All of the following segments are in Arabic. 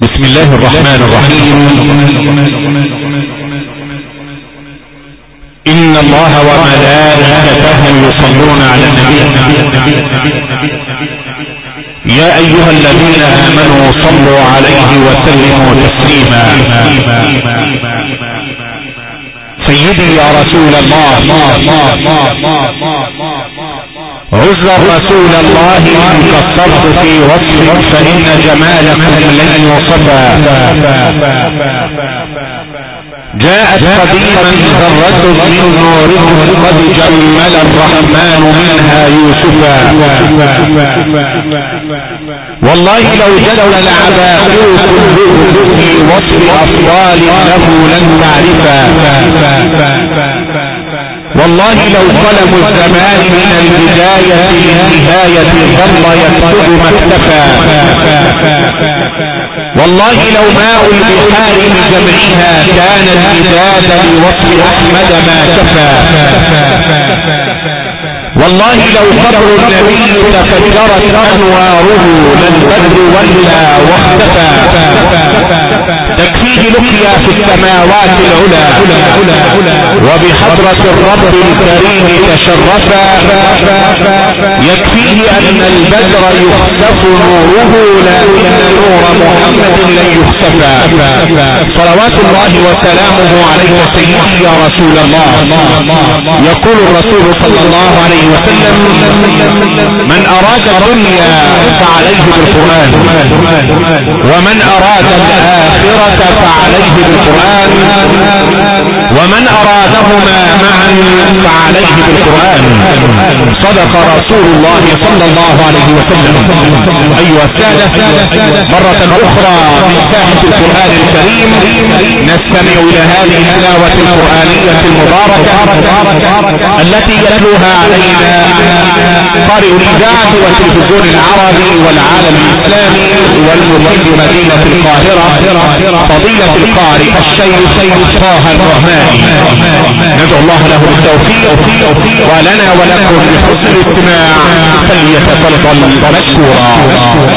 بسم الله الرحمن الرحيم. إن الله وملائكته يصلون على النبي. يا أيها الذين آمنوا صلوا عليه وسلموا تسليما. سيدي يا رسول الله. عذر رسول الله إن قصرت في وصفك فإن جمالكم لن يوصفا جاءت قديما ذرة من نوركم قد جمل الرحمن منها يوسفا والله لو جدل العباقر كلهم في وصف أفضال له لن تعرفا. والله لو ظلم الزمان من البداية للنهاية ظل يكتب ما اكتفى. والله لو ماء البحار بجمعها كان الإداد لوصف أحمد ما كفى والله لو قبر النبي تفجرت أنواره للبدر ولى واختفى. تكفيه لقيا في السماوات العلا وبحضرة الرب الكريم تشرفا. يكفيه أن البدر يختف نوره لكن نور محمد لن يختفى. صلوات الله وسلامه عليك سيدي يا رسول الله. يقول الرسول صلى الله عليه وسلم من أراد الدنيا فعليه بالقرآن ومن أراد الآخرة فعليه بالقرآن ومن أرادهما معا فعليه بالقرآن. صدق رسول الله صلى الله عليه وسلم. أيها السادة مرة أخرى من ساحة القرآن الكريم. نستمع إلى هذه التلاوة القرآنية المباركة التي يتلوها علينا قارئ الإذاعة والتلفزيون العربي والعالم الإسلامي والمقيم مدينة القاهرة فضيلة القارئ الشيخ طه الرحماني. ندعو الله له بالتوفيق. ولنا ولكم بحسن الاستماع فليتفضل مشكورا أعوذ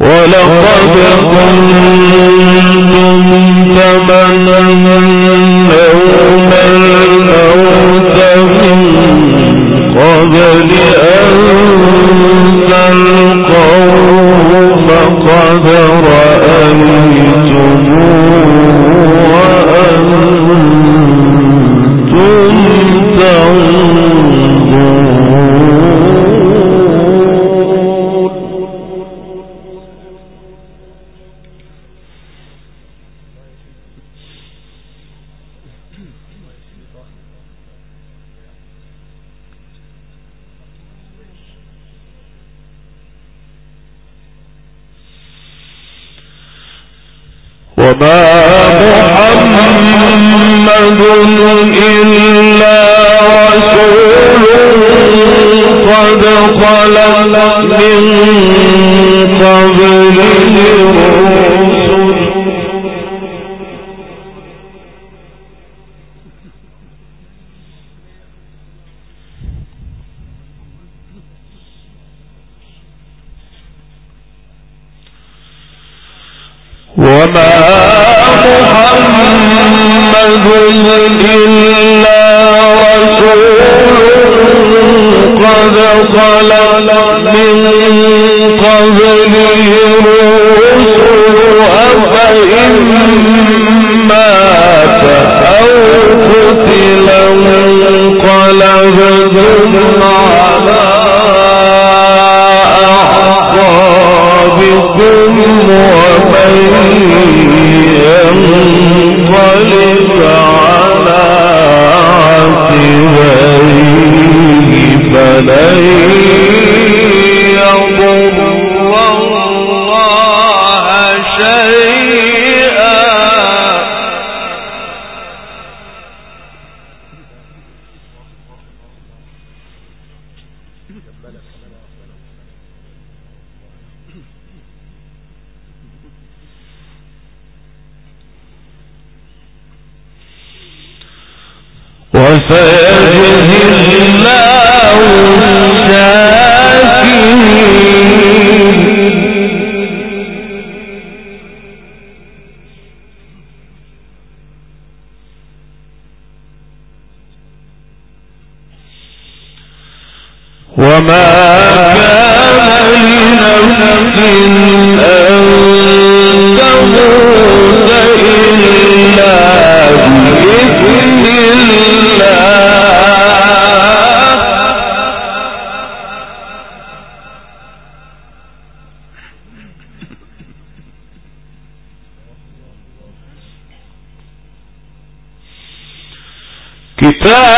ولقد كنتم تمنون وما محمد إلا وما كان لنفس أن تموت إلا بإذن الله. كتاب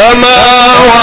فما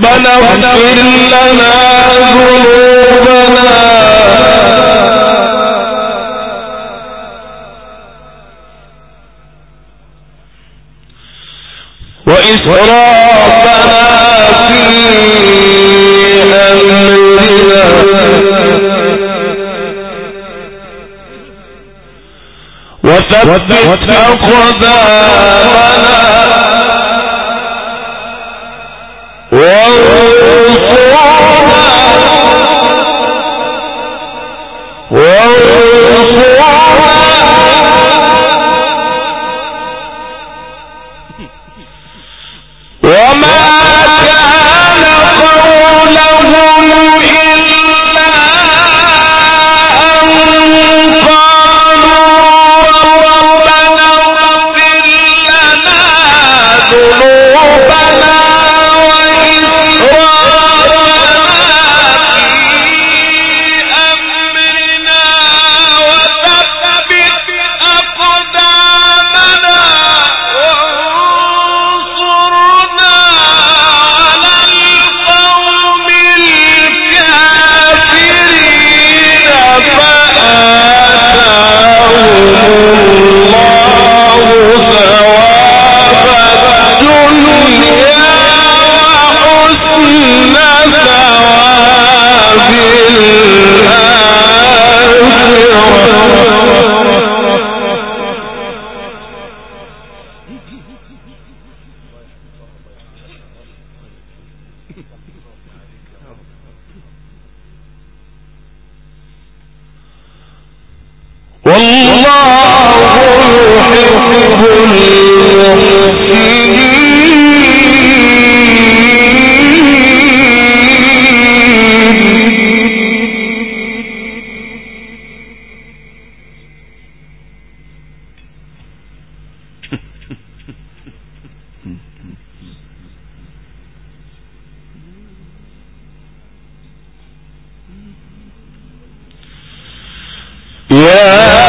ربنا اغفر لنا ذنوبنا. وإسرافنا في أمرنا. وثبت أقدامنا وانصرها وانصرها Yeah.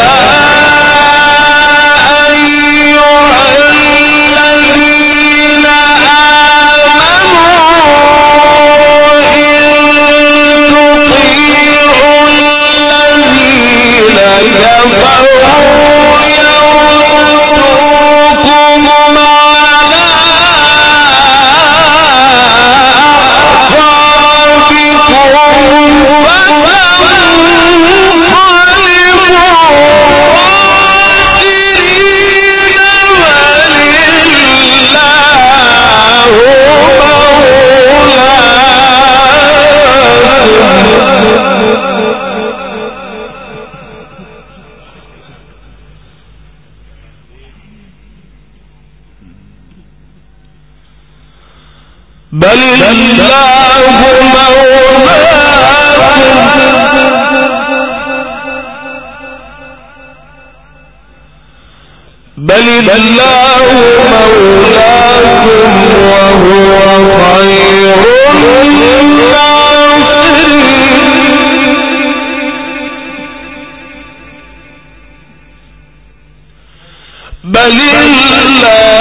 بل الله مولاكم وهو خير الناصرين بل الله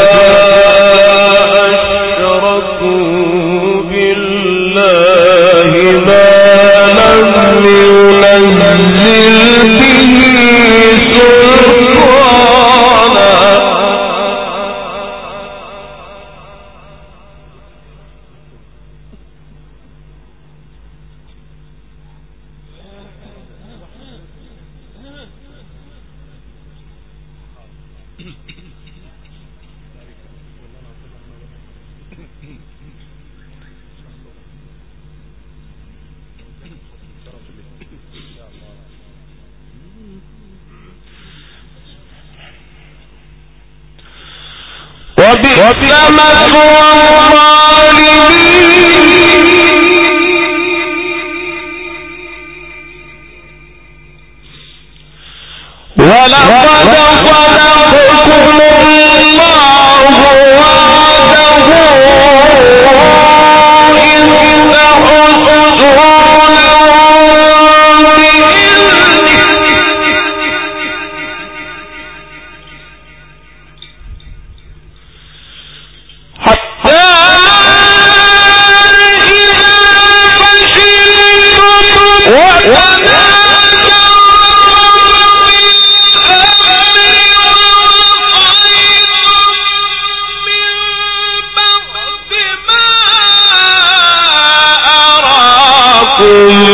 وبئس مثوى الظالمين Amen.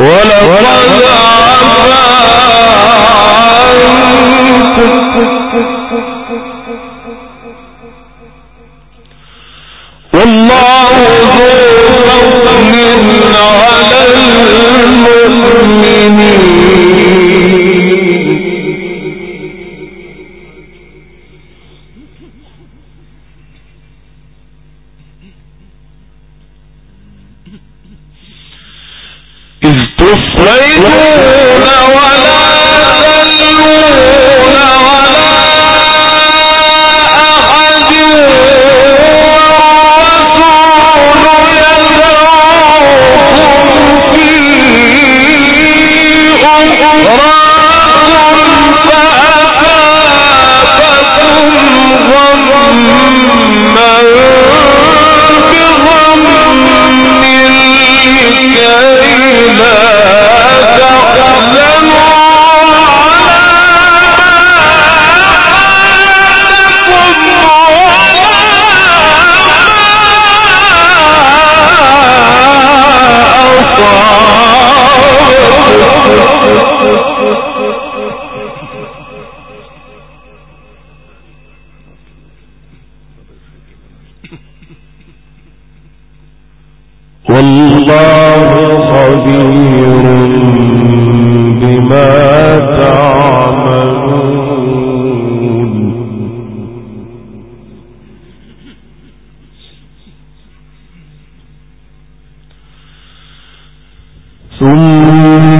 ولقد لنا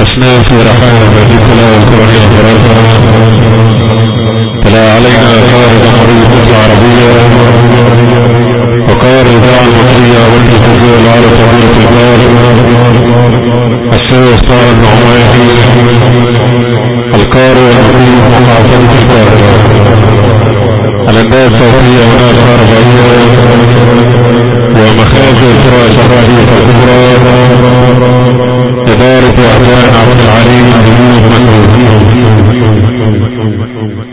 أثناء في رحايا وفي كلا والقرآن الخرافة فلا علينا قارب قريب العربية وقارب المصرية والجزية العرب طبيعة الدار. الشيخ صار النعمائي القارئ المقيم محافظة القاهرة الهندسة في هناك أربعية ومخافي إسراء شرائف الكبرى. إدارة أعداء عبد العليم بن مسعود